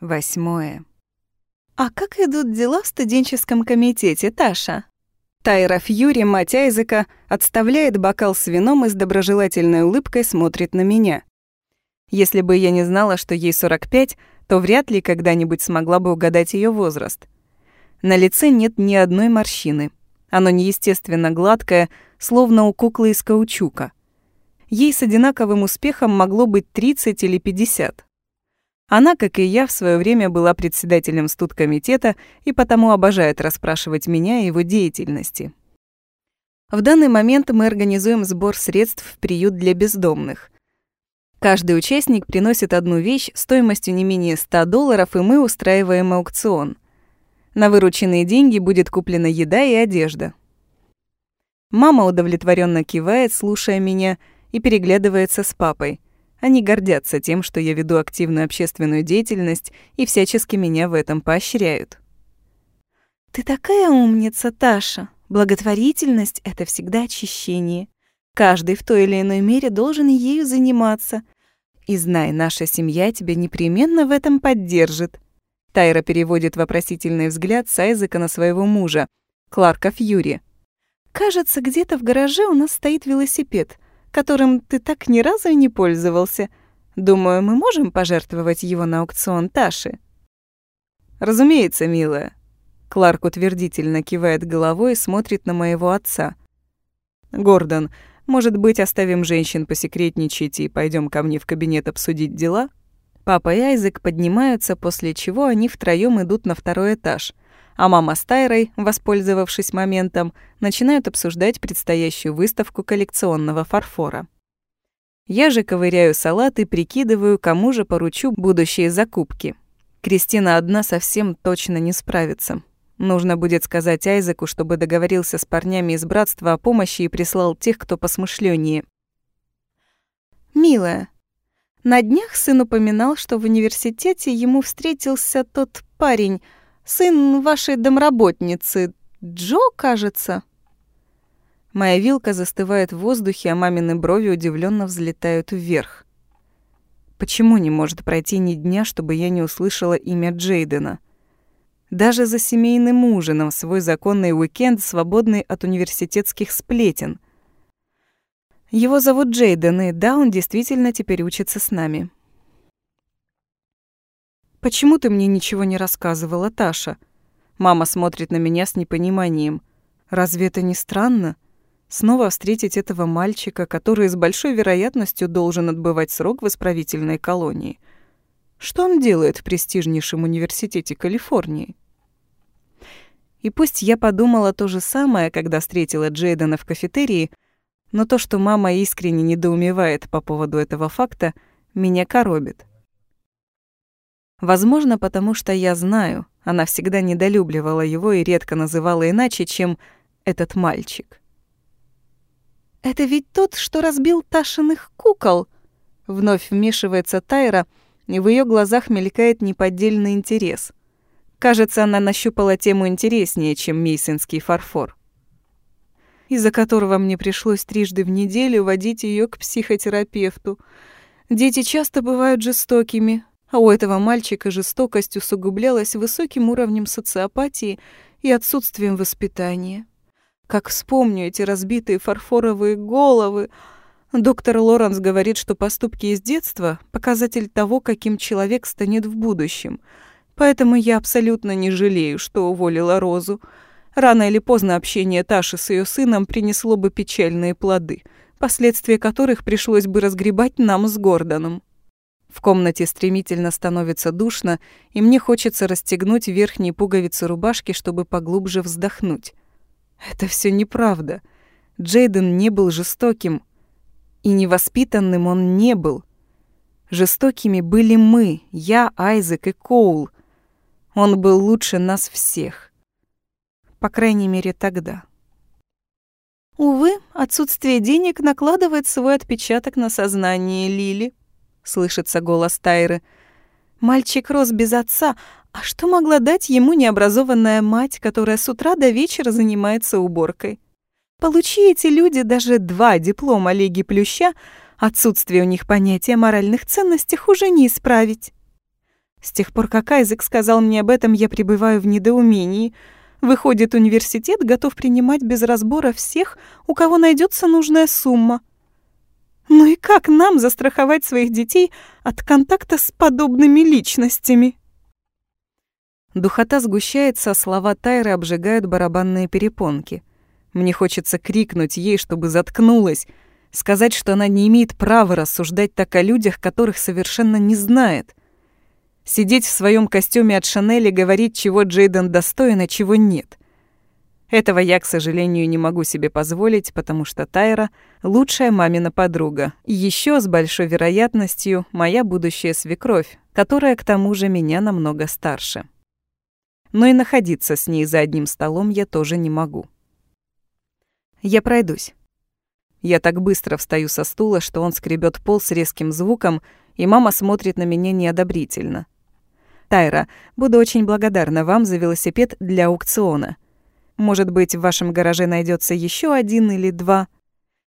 Восьмое. «А как идут дела в студенческом комитете, Таша?» Тайра Фьюри, мать Айзека, отставляет бокал с вином и с доброжелательной улыбкой смотрит на меня. Если бы я не знала, что ей 45, то вряд ли когда-нибудь смогла бы угадать ее возраст. На лице нет ни одной морщины. Оно неестественно гладкое, словно у куклы из каучука. Ей с одинаковым успехом могло быть 30 или 50. Она, как и я, в свое время была председателем студкомитета и потому обожает расспрашивать меня о его деятельности. В данный момент мы организуем сбор средств в приют для бездомных. Каждый участник приносит одну вещь стоимостью не менее 100 долларов, и мы устраиваем аукцион. На вырученные деньги будет куплена еда и одежда. Мама удовлетворенно кивает, слушая меня, и переглядывается с папой – они гордятся тем, что я веду активную общественную деятельность и всячески меня в этом поощряют. «Ты такая умница, Таша. Благотворительность — это всегда очищение. Каждый в той или иной мере должен ею заниматься. И знай, наша семья тебя непременно в этом поддержит». Тайра переводит вопросительный взгляд с Айзека на своего мужа, Кларка Фьюри. «Кажется, где-то в гараже у нас стоит велосипед которым ты так ни разу и не пользовался. Думаю, мы можем пожертвовать его на аукцион Таши». «Разумеется, милая». Кларк утвердительно кивает головой и смотрит на моего отца. «Гордон, может быть, оставим женщин посекретничать и пойдем ко мне в кабинет обсудить дела?» Папа и Айзек поднимаются, после чего они втроем идут на второй этаж — а мама с Тайрой, воспользовавшись моментом, начинают обсуждать предстоящую выставку коллекционного фарфора. Я же ковыряю салат и прикидываю, кому же поручу будущие закупки. Кристина одна совсем точно не справится. Нужно будет сказать Айзеку, чтобы договорился с парнями из братства о помощи и прислал тех, кто посмышленнее. «Милая, на днях сын упоминал, что в университете ему встретился тот парень, Сын вашей домработницы, Джо, кажется». Моя вилка застывает в воздухе, а мамины брови удивленно взлетают вверх. Почему не может пройти ни дня, чтобы я не услышала имя Джейдена? Даже за семейным ужином свой законный уикенд, свободный от университетских сплетен. Его зовут Джейден, и да, он действительно теперь учится с нами. «Почему ты мне ничего не рассказывала, Таша?» Мама смотрит на меня с непониманием. «Разве это не странно? Снова встретить этого мальчика, который с большой вероятностью должен отбывать срок в исправительной колонии. Что он делает в престижнейшем университете Калифорнии?» И пусть я подумала то же самое, когда встретила Джейдена в кафетерии, но то, что мама искренне недоумевает по поводу этого факта, меня коробит. Возможно, потому что я знаю, она всегда недолюбливала его и редко называла иначе, чем «этот мальчик». «Это ведь тот, что разбил Ташиных кукол?» Вновь вмешивается Тайра, и в ее глазах мелькает неподдельный интерес. Кажется, она нащупала тему интереснее, чем мейсонский фарфор. Из-за которого мне пришлось трижды в неделю водить ее к психотерапевту. Дети часто бывают жестокими, а у этого мальчика жестокость усугублялась высоким уровнем социопатии и отсутствием воспитания. Как вспомню эти разбитые фарфоровые головы. Доктор Лоренс говорит, что поступки из детства — показатель того, каким человек станет в будущем. Поэтому я абсолютно не жалею, что уволила Розу. Рано или поздно общение Таши с ее сыном принесло бы печальные плоды, последствия которых пришлось бы разгребать нам с Гордоном. В комнате стремительно становится душно, и мне хочется расстегнуть верхние пуговицы рубашки, чтобы поглубже вздохнуть. Это все неправда. Джейден не был жестоким. И невоспитанным он не был. Жестокими были мы, я, Айзек и Коул. Он был лучше нас всех. По крайней мере, тогда. Увы, отсутствие денег накладывает свой отпечаток на сознание Лили. — слышится голос Тайры. «Мальчик рос без отца, а что могла дать ему необразованная мать, которая с утра до вечера занимается уборкой? Получи эти люди даже два диплома Лиги Плюща, отсутствие у них понятия о моральных ценностях уже не исправить. С тех пор, как Айзек сказал мне об этом, я пребываю в недоумении. Выходит, университет готов принимать без разбора всех, у кого найдется нужная сумма. Ну и как нам застраховать своих детей от контакта с подобными личностями? Духота сгущается, слова Тайры обжигают барабанные перепонки. Мне хочется крикнуть ей, чтобы заткнулась, сказать, что она не имеет права рассуждать так о людях, которых совершенно не знает. Сидеть в своем костюме от Шанель и говорить, чего Джейден достоин, а чего нет. Этого я, к сожалению, не могу себе позволить, потому что Тайра — лучшая мамина подруга. Еще с большой вероятностью моя будущая свекровь, которая к тому же меня намного старше. Но и находиться с ней за одним столом я тоже не могу. Я пройдусь. Я так быстро встаю со стула, что он скребет пол с резким звуком, и мама смотрит на меня неодобрительно. «Тайра, буду очень благодарна вам за велосипед для аукциона. Может быть, в вашем гараже найдется еще один или два.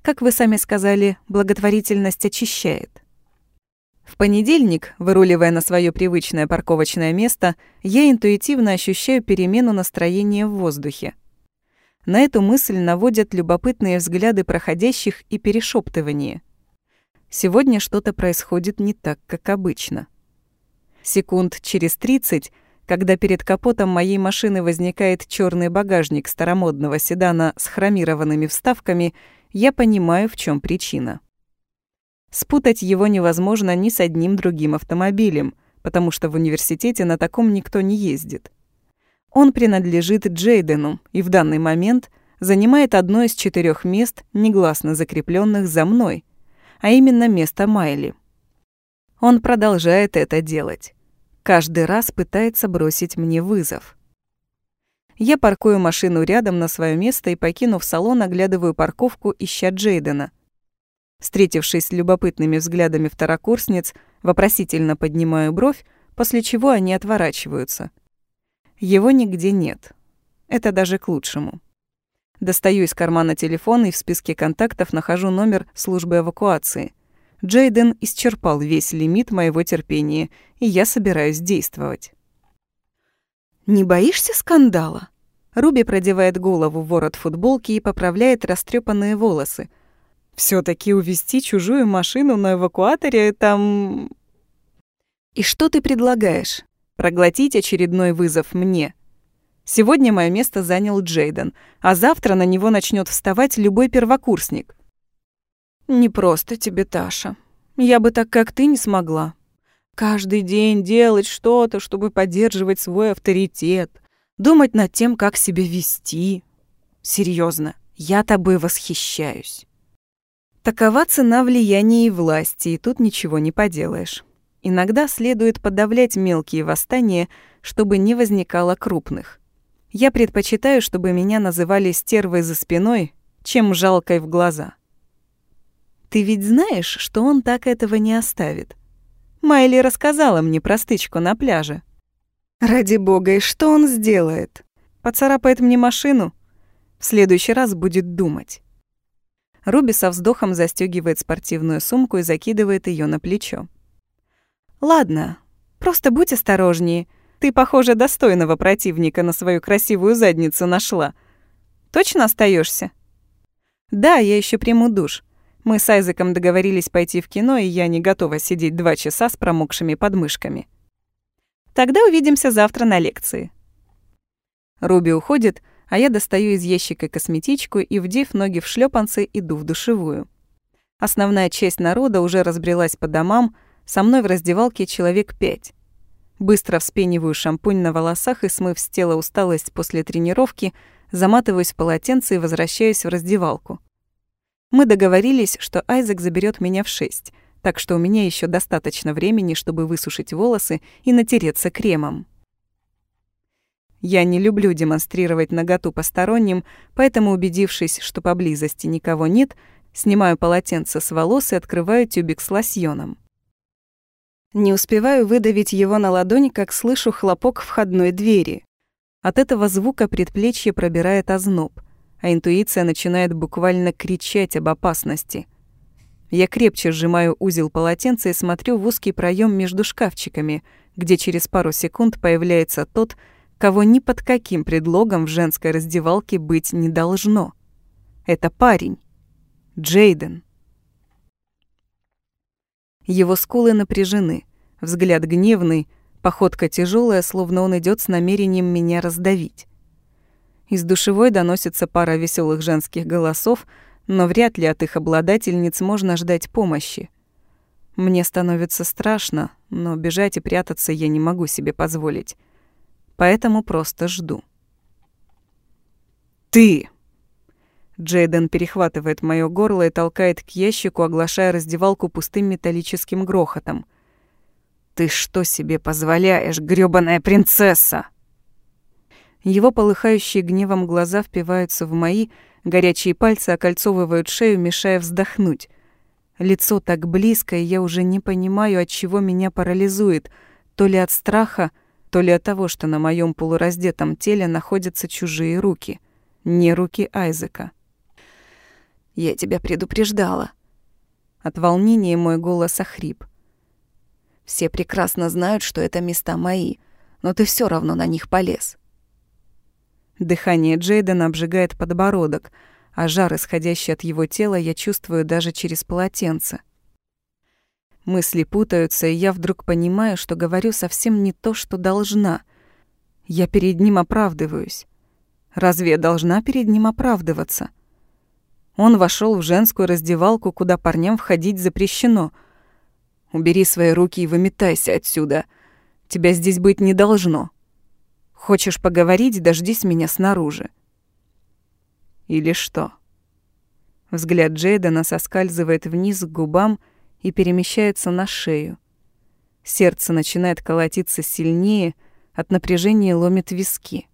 Как вы сами сказали, благотворительность очищает. В понедельник, выруливая на свое привычное парковочное место, я интуитивно ощущаю перемену настроения в воздухе. На эту мысль наводят любопытные взгляды проходящих и перешептывание. Сегодня что-то происходит не так, как обычно. Секунд через тридцать когда перед капотом моей машины возникает черный багажник старомодного седана с хромированными вставками, я понимаю, в чем причина. Спутать его невозможно ни с одним другим автомобилем, потому что в университете на таком никто не ездит. Он принадлежит Джейдену и в данный момент занимает одно из четырех мест, негласно закрепленных за мной, а именно место Майли. Он продолжает это делать. Каждый раз пытается бросить мне вызов. Я паркую машину рядом на свое место и, покинув салон, оглядываю парковку, ища Джейдена. Встретившись с любопытными взглядами второкурсниц, вопросительно поднимаю бровь, после чего они отворачиваются. Его нигде нет. Это даже к лучшему. Достаю из кармана телефон и в списке контактов нахожу номер службы эвакуации — Джейден исчерпал весь лимит моего терпения, и я собираюсь действовать. «Не боишься скандала?» Руби продевает голову в ворот футболки и поправляет растрепанные волосы. все таки увести чужую машину на эвакуаторе там...» «И что ты предлагаешь? Проглотить очередной вызов мне?» Сегодня мое место занял Джейден, а завтра на него начнет вставать любой первокурсник. «Не просто тебе, Таша. Я бы так, как ты, не смогла. Каждый день делать что-то, чтобы поддерживать свой авторитет, думать над тем, как себя вести. Серьезно, я тобой восхищаюсь». Такова цена влияния и власти, и тут ничего не поделаешь. Иногда следует подавлять мелкие восстания, чтобы не возникало крупных. Я предпочитаю, чтобы меня называли стервой за спиной, чем жалкой в глаза. Ты ведь знаешь, что он так этого не оставит. Майли рассказала мне про стычку на пляже. Ради бога, и что он сделает? Поцарапает мне машину? В следующий раз будет думать. Руби со вздохом застегивает спортивную сумку и закидывает ее на плечо. «Ладно, просто будь осторожнее. Ты, похоже, достойного противника на свою красивую задницу нашла. Точно остаешься? «Да, я еще приму душ. Мы с Айзеком договорились пойти в кино, и я не готова сидеть два часа с промокшими подмышками. Тогда увидимся завтра на лекции. Руби уходит, а я достаю из ящика косметичку и, вдев ноги в шлепанцы, иду в душевую. Основная часть народа уже разбрелась по домам, со мной в раздевалке человек пять. Быстро вспениваю шампунь на волосах и, смыв с тела усталость после тренировки, заматываюсь в полотенце и возвращаюсь в раздевалку. Мы договорились, что Айзек заберет меня в шесть, так что у меня еще достаточно времени, чтобы высушить волосы и натереться кремом. Я не люблю демонстрировать наготу посторонним, поэтому, убедившись, что поблизости никого нет, снимаю полотенце с волос и открываю тюбик с лосьоном. Не успеваю выдавить его на ладонь, как слышу хлопок входной двери. От этого звука предплечье пробирает озноб а интуиция начинает буквально кричать об опасности. Я крепче сжимаю узел полотенца и смотрю в узкий проем между шкафчиками, где через пару секунд появляется тот, кого ни под каким предлогом в женской раздевалке быть не должно. Это парень. Джейден. Его скулы напряжены, взгляд гневный, походка тяжелая, словно он идет с намерением меня раздавить. Из душевой доносится пара веселых женских голосов, но вряд ли от их обладательниц можно ждать помощи. Мне становится страшно, но бежать и прятаться я не могу себе позволить. Поэтому просто жду. «Ты!» Джейден перехватывает моё горло и толкает к ящику, оглашая раздевалку пустым металлическим грохотом. «Ты что себе позволяешь, грёбаная принцесса?» Его полыхающие гневом глаза впиваются в мои, горячие пальцы окольцовывают шею, мешая вздохнуть. Лицо так близко, и я уже не понимаю, от чего меня парализует, то ли от страха, то ли от того, что на моём полураздетом теле находятся чужие руки, не руки Айзека. Я тебя предупреждала. От волнения мой голос охрип. Все прекрасно знают, что это места мои, но ты все равно на них полез. Дыхание Джейдена обжигает подбородок, а жар, исходящий от его тела, я чувствую даже через полотенце. Мысли путаются, и я вдруг понимаю, что говорю совсем не то, что должна. Я перед ним оправдываюсь. Разве я должна перед ним оправдываться? — он вошел в женскую раздевалку, куда парням входить запрещено. «Убери свои руки и выметайся отсюда. Тебя здесь быть не должно. Хочешь поговорить, дождись меня снаружи». «Или что?» Взгляд Джейдена соскальзывает вниз к губам и перемещается на шею. Сердце начинает колотиться сильнее, от напряжения ломит виски.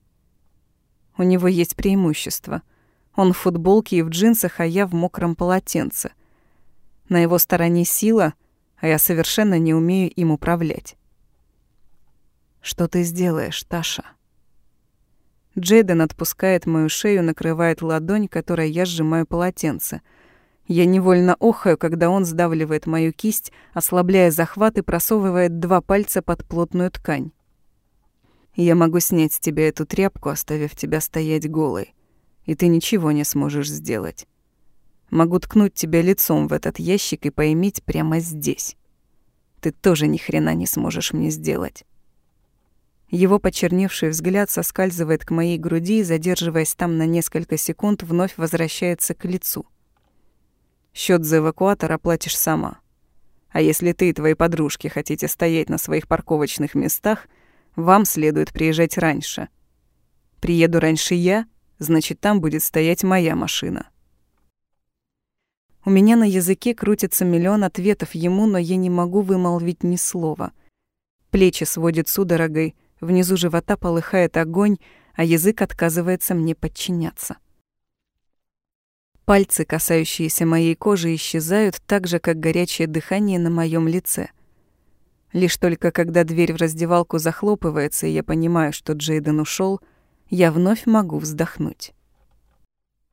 У него есть преимущество — он в футболке и в джинсах, а я в мокром полотенце. На его стороне сила, а я совершенно не умею им управлять. «Что ты сделаешь, Таша?» Джейден отпускает мою шею, накрывает ладонь, которой я сжимаю полотенце. Я невольно охаю, когда он сдавливает мою кисть, ослабляя захват и просовывает два пальца под плотную ткань. «Я могу снять с тебя эту тряпку, оставив тебя стоять голой и ты ничего не сможешь сделать. Могу ткнуть тебя лицом в этот ящик и поиметь прямо здесь. Ты тоже ни хрена не сможешь мне сделать. Его почерневший взгляд соскальзывает к моей груди и, задерживаясь там на несколько секунд, вновь возвращается к лицу. Счет за эвакуатор оплатишь сама. А если ты и твои подружки хотите стоять на своих парковочных местах, вам следует приезжать раньше. Приеду раньше я — значит, там будет стоять моя машина. У меня на языке крутится миллион ответов ему, но я не могу вымолвить ни слова. Плечи сводит судорогой, внизу живота полыхает огонь, а язык отказывается мне подчиняться. Пальцы, касающиеся моей кожи, исчезают так же, как горячее дыхание на моем лице. Лишь только когда дверь в раздевалку захлопывается, и я понимаю, что Джейден ушел, я вновь могу вздохнуть.